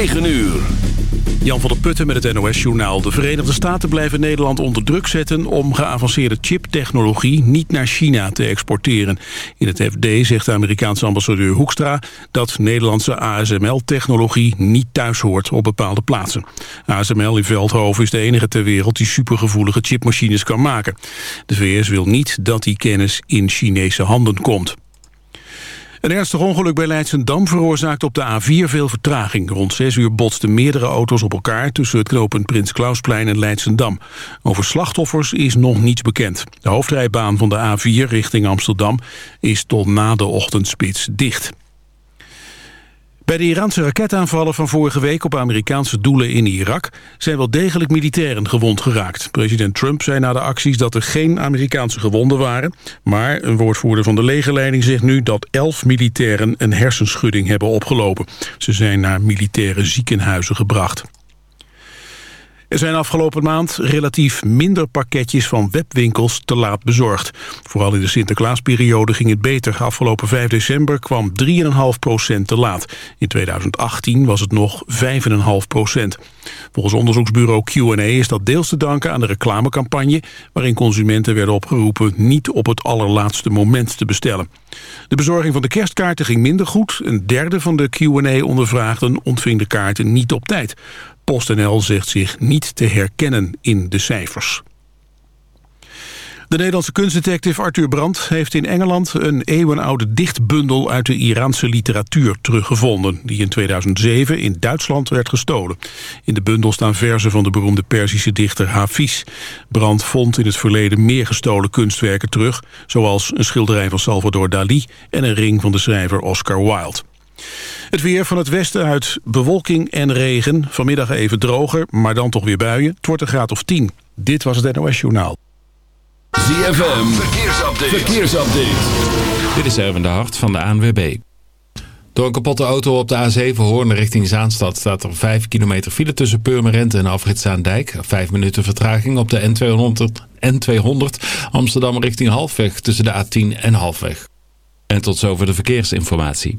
9 uur. Jan van der Putten met het NOS-journaal. De Verenigde Staten blijven Nederland onder druk zetten... om geavanceerde chiptechnologie niet naar China te exporteren. In het FD zegt de Amerikaanse ambassadeur Hoekstra... dat Nederlandse ASML-technologie niet thuis hoort op bepaalde plaatsen. ASML in Veldhoven is de enige ter wereld... die supergevoelige chipmachines kan maken. De VS wil niet dat die kennis in Chinese handen komt. Een ernstig ongeluk bij Leidsendam veroorzaakt op de A4 veel vertraging. Rond 6 uur botsten meerdere auto's op elkaar tussen het knooppunt Prins Klausplein en Leidsendam. Over slachtoffers is nog niets bekend. De hoofdrijbaan van de A4 richting Amsterdam is tot na de ochtendspits dicht. Bij de Iraanse raketaanvallen van vorige week op Amerikaanse doelen in Irak zijn wel degelijk militairen gewond geraakt. President Trump zei na de acties dat er geen Amerikaanse gewonden waren. Maar een woordvoerder van de legerleiding zegt nu dat elf militairen een hersenschudding hebben opgelopen. Ze zijn naar militaire ziekenhuizen gebracht. Er zijn afgelopen maand relatief minder pakketjes van webwinkels te laat bezorgd. Vooral in de Sinterklaasperiode ging het beter. Afgelopen 5 december kwam 3,5% te laat. In 2018 was het nog 5,5% Volgens onderzoeksbureau Q&A is dat deels te danken aan de reclamecampagne... waarin consumenten werden opgeroepen niet op het allerlaatste moment te bestellen. De bezorging van de kerstkaarten ging minder goed. Een derde van de Q&A-ondervraagden ontving de kaarten niet op tijd. PostNL zegt zich niet te herkennen in de cijfers. De Nederlandse kunstdetective Arthur Brandt heeft in Engeland een eeuwenoude dichtbundel uit de Iraanse literatuur teruggevonden, die in 2007 in Duitsland werd gestolen. In de bundel staan verzen van de beroemde Perzische dichter Hafiz. Brandt vond in het verleden meer gestolen kunstwerken terug, zoals een schilderij van Salvador Dali en een ring van de schrijver Oscar Wilde. Het weer van het westen uit bewolking en regen. Vanmiddag even droger, maar dan toch weer buien. Het wordt een graad of 10. Dit was het NOS Journaal. ZFM, verkeersupdate. verkeersupdate. Dit is Erwin de Hart van de ANWB. Door een kapotte auto op de A7 Hoorn richting Zaanstad... staat er 5 kilometer file tussen Purmerend en Afritzaandijk. 5 minuten vertraging op de N200, N200 Amsterdam richting Halfweg... tussen de A10 en Halfweg. En tot zover de verkeersinformatie.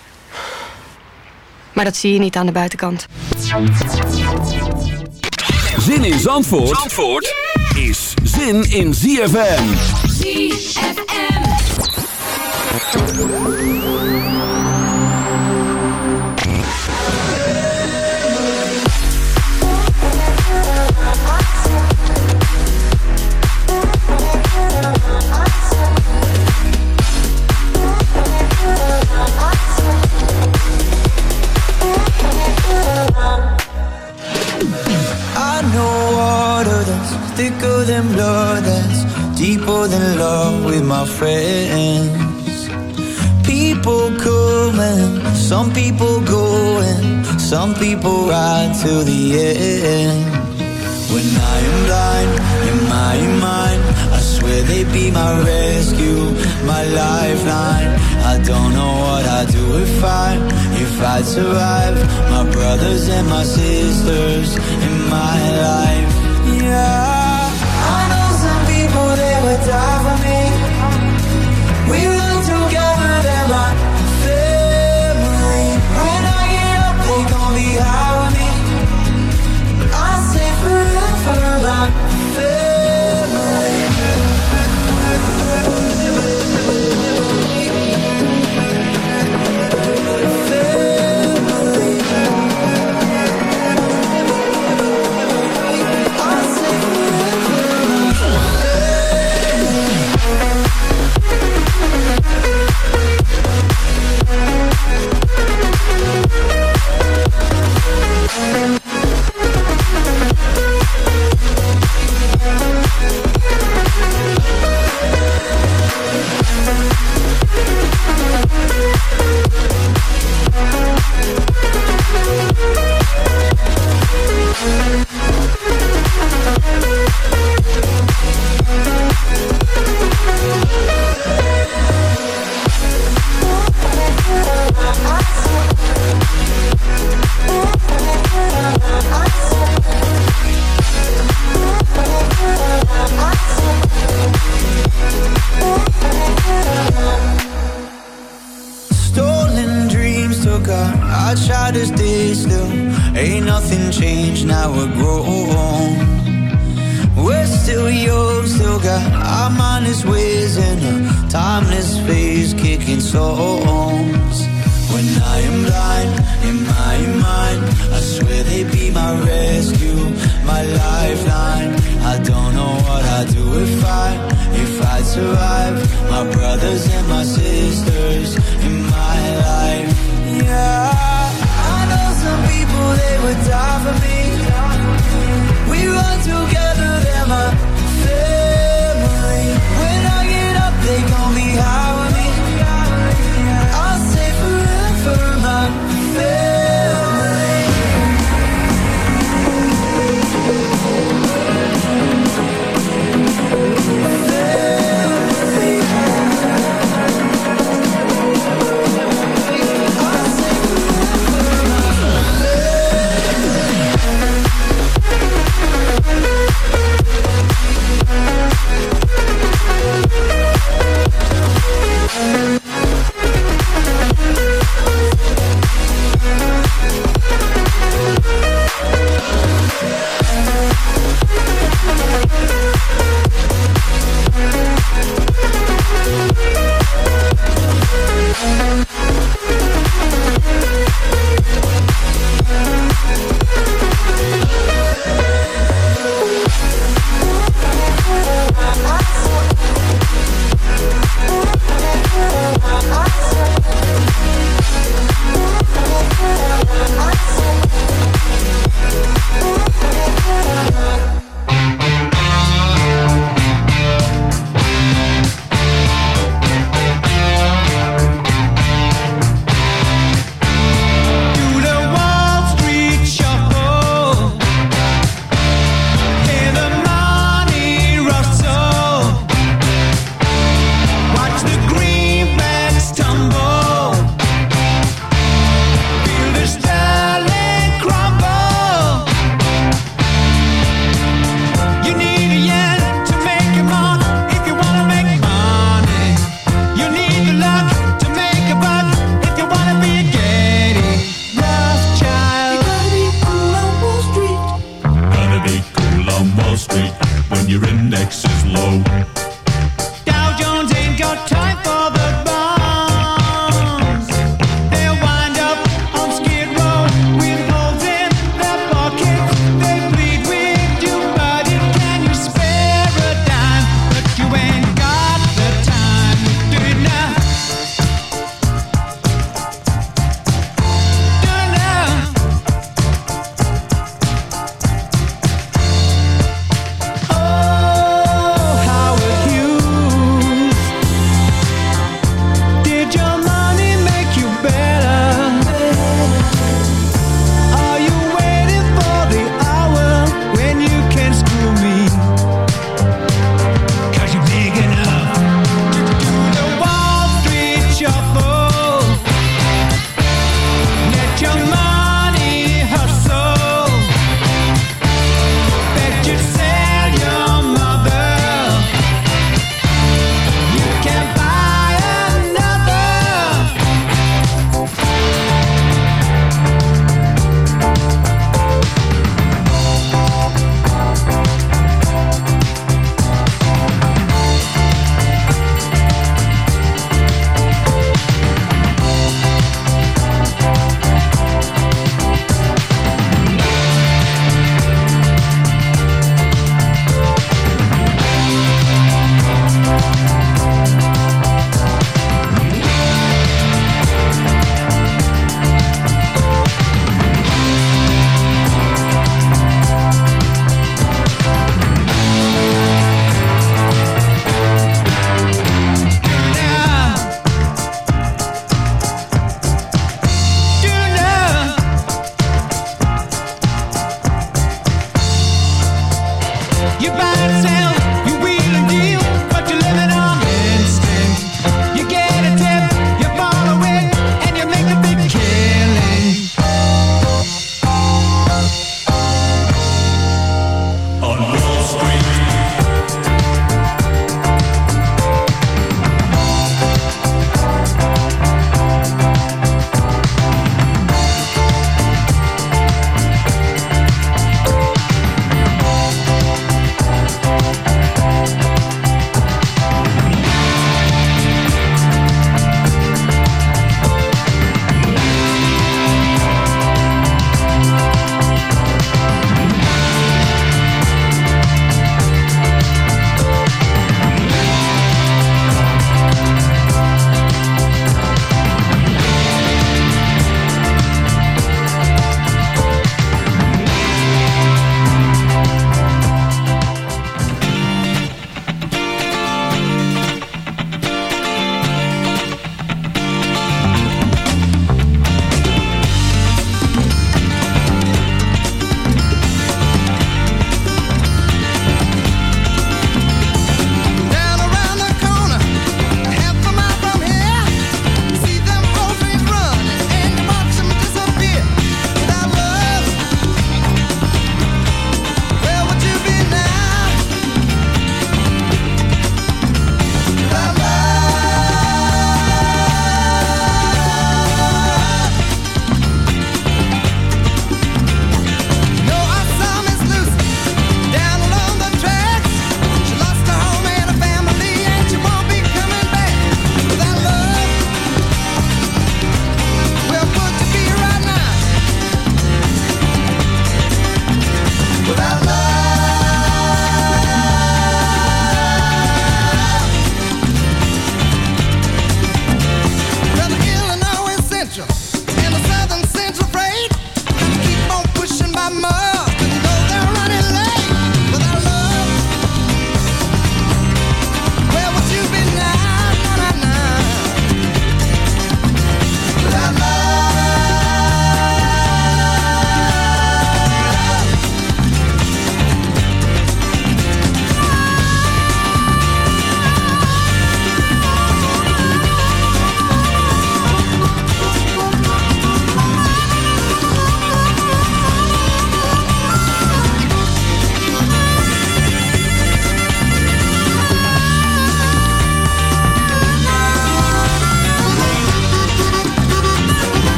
Maar dat zie je niet aan de buitenkant. Zin in Zandvoort, Zandvoort is zin in ZFM. ZFM. Water that's thicker than blood, that's deeper than love with my friends. People coming, some people going, some people ride till the end. When I am blind in my mind, I swear they'd be my rescue, my lifeline. I don't know what I'd do if I, if I'd survive. My brothers and my sisters in my life.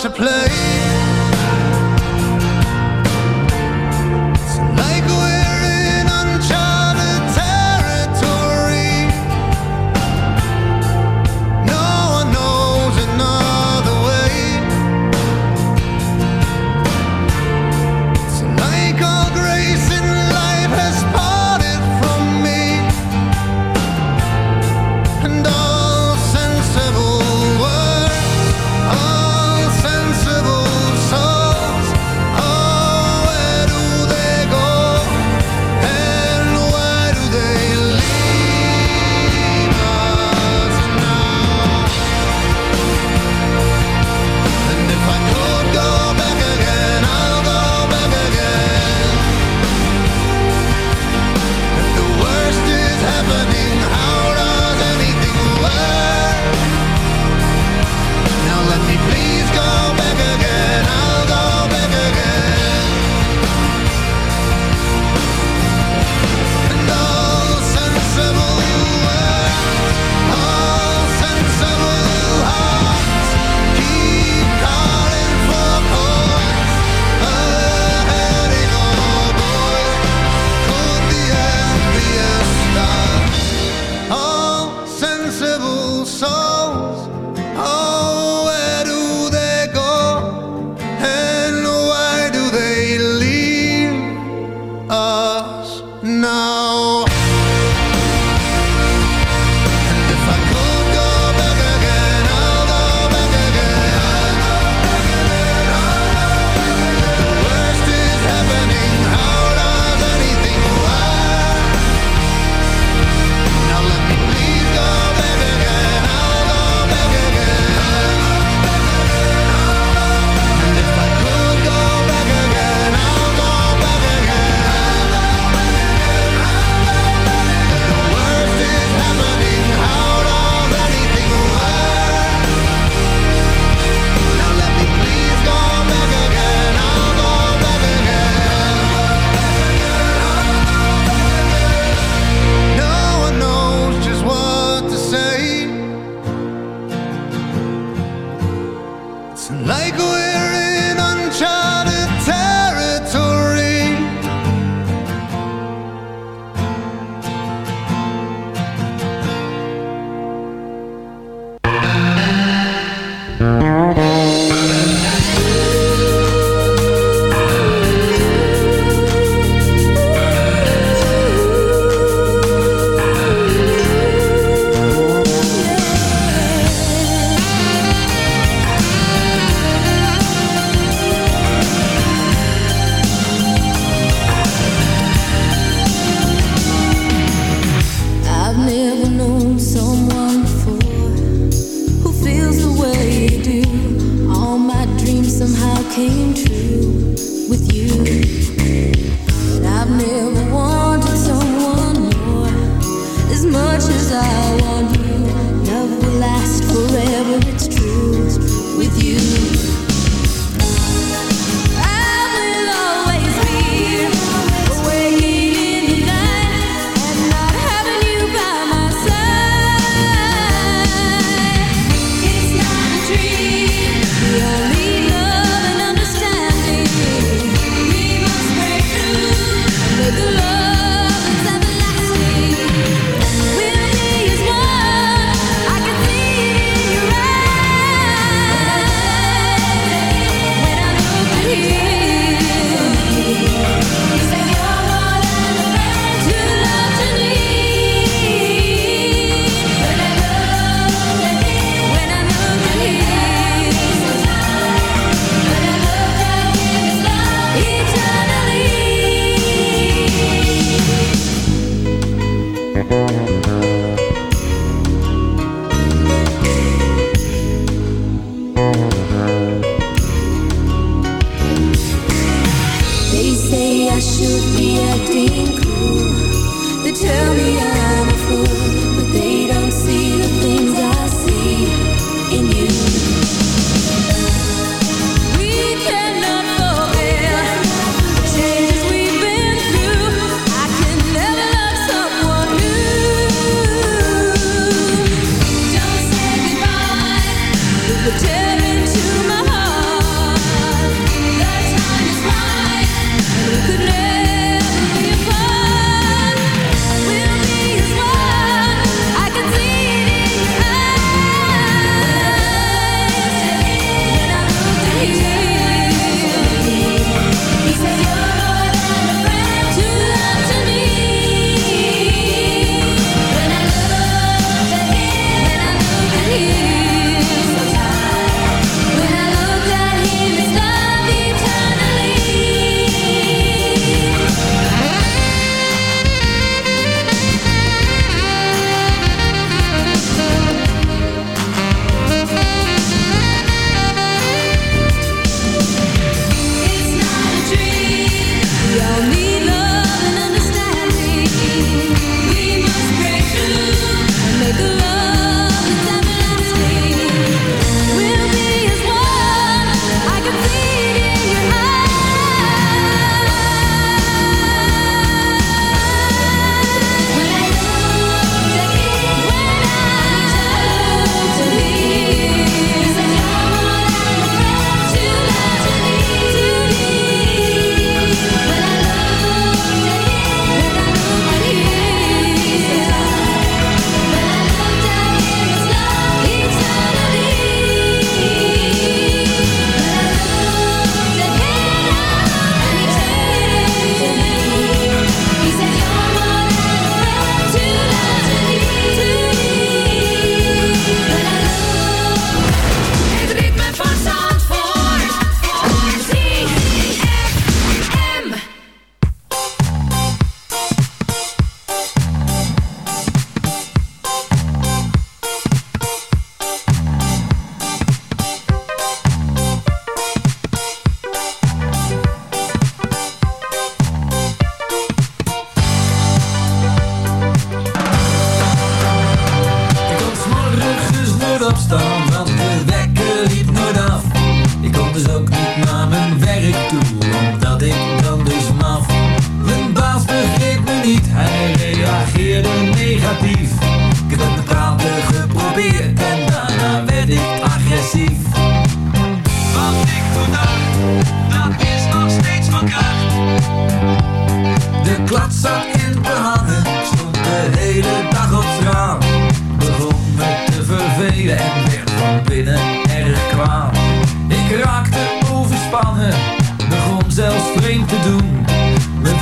To play.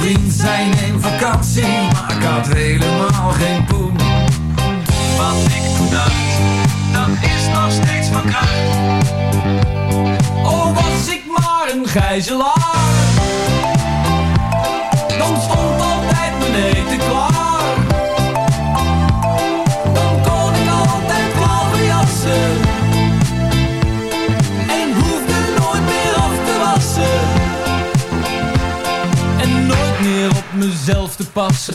Zijn in vakantie, maar ik had helemaal geen poen. Wat ik toen dacht, dat is nog steeds van kracht. Oh, was ik maar een gijzelaar. Dan stond altijd mijn eten klaar. Ze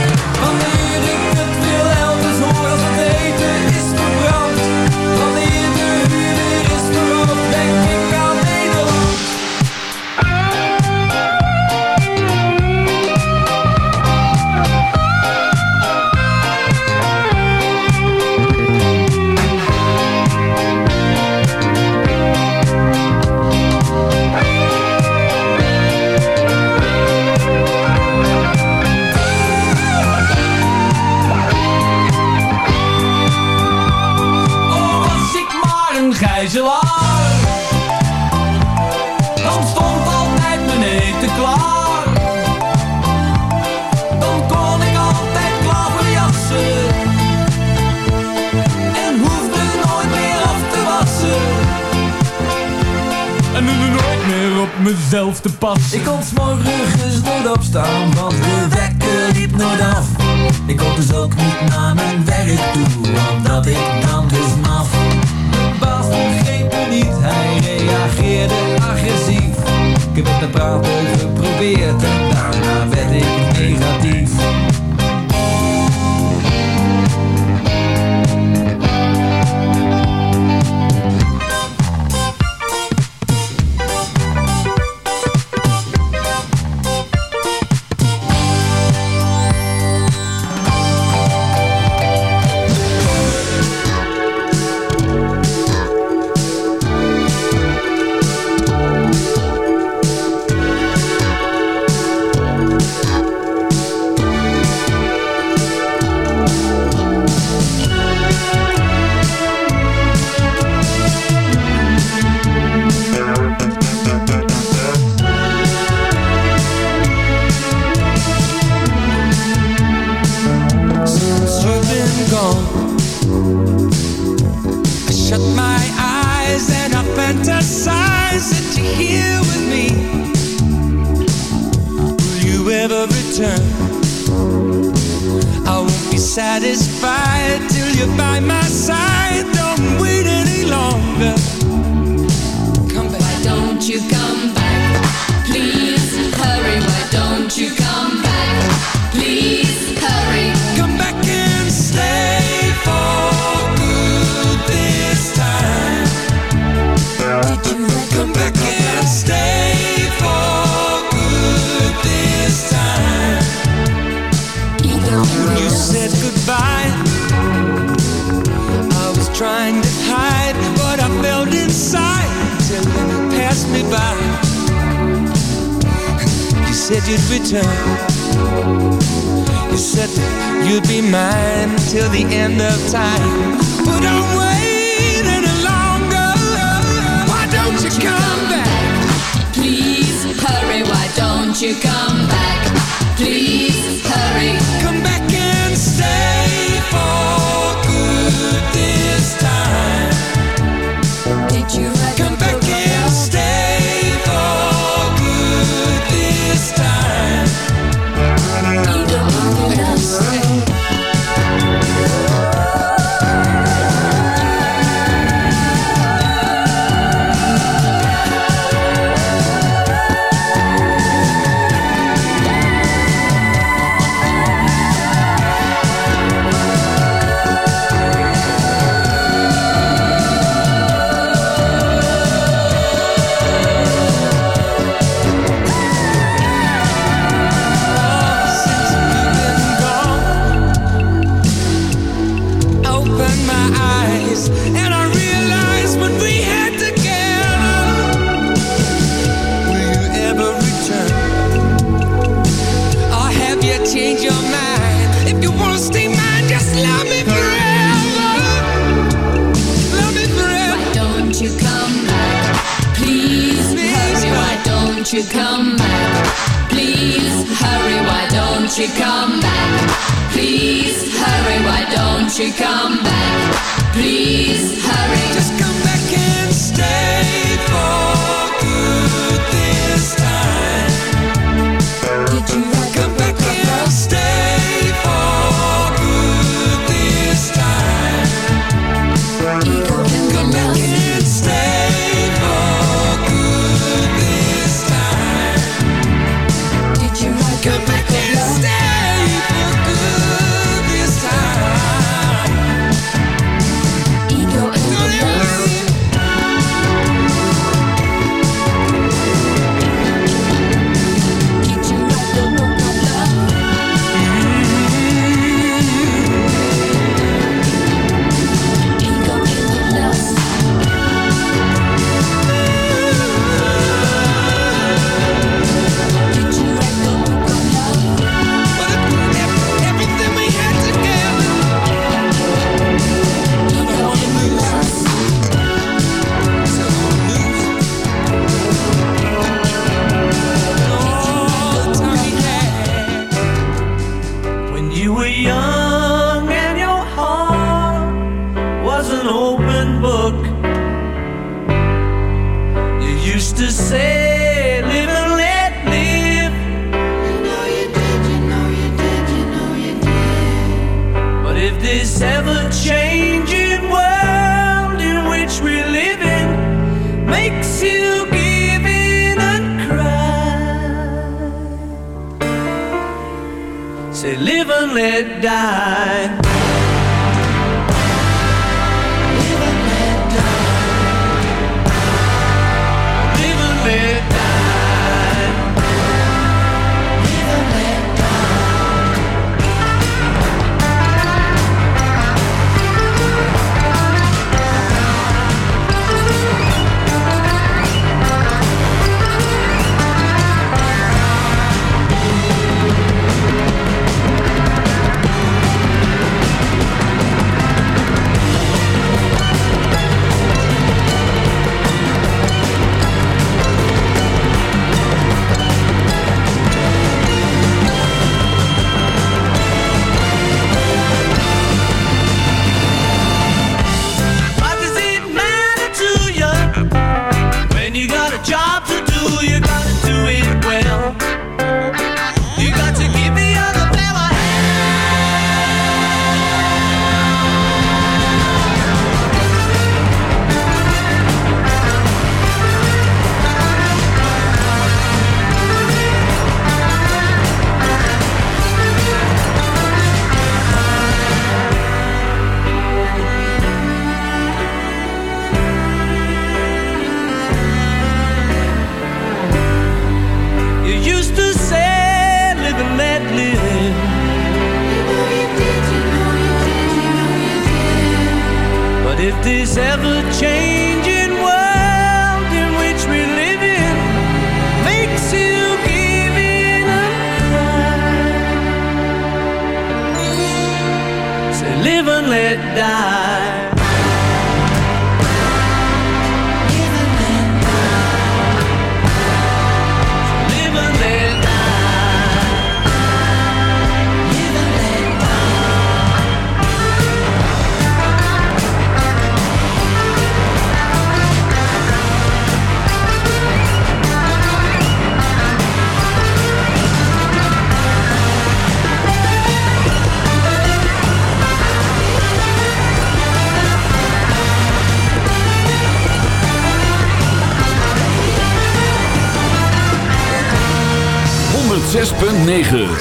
9.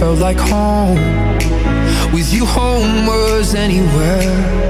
Felt like home. With you, home was anywhere.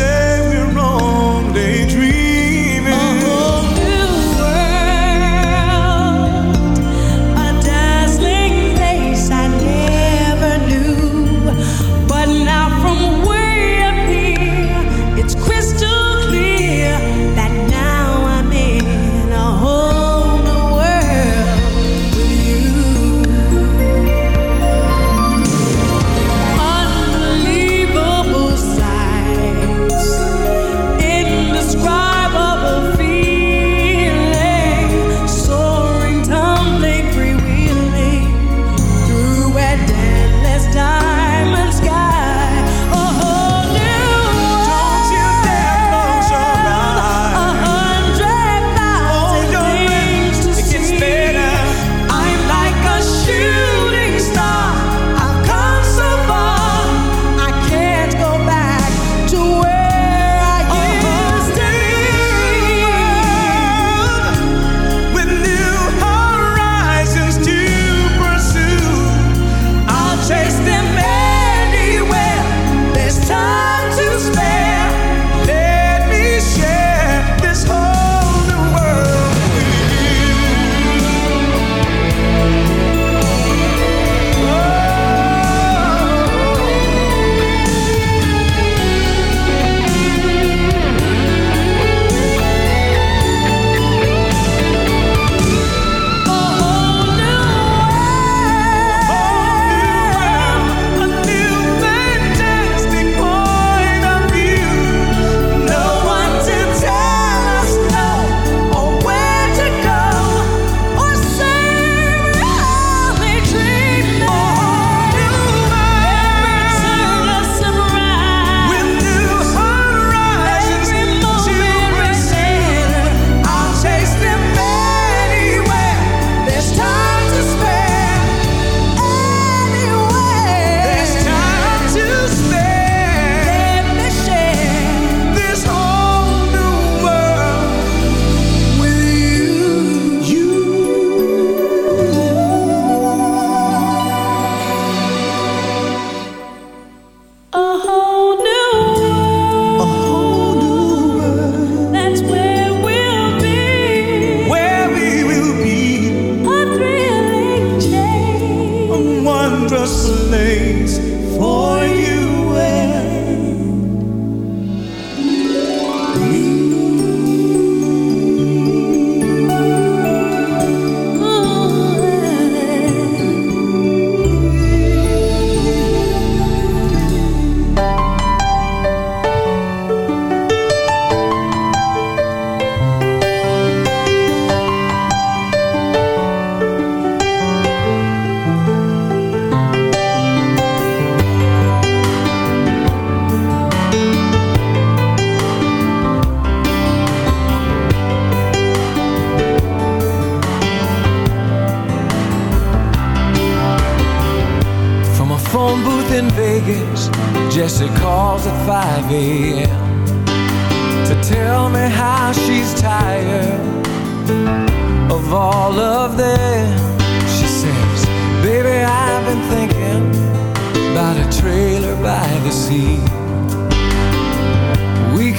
say we're only daydream.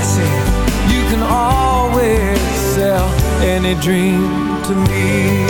Jesse, you can always sell any dream to me.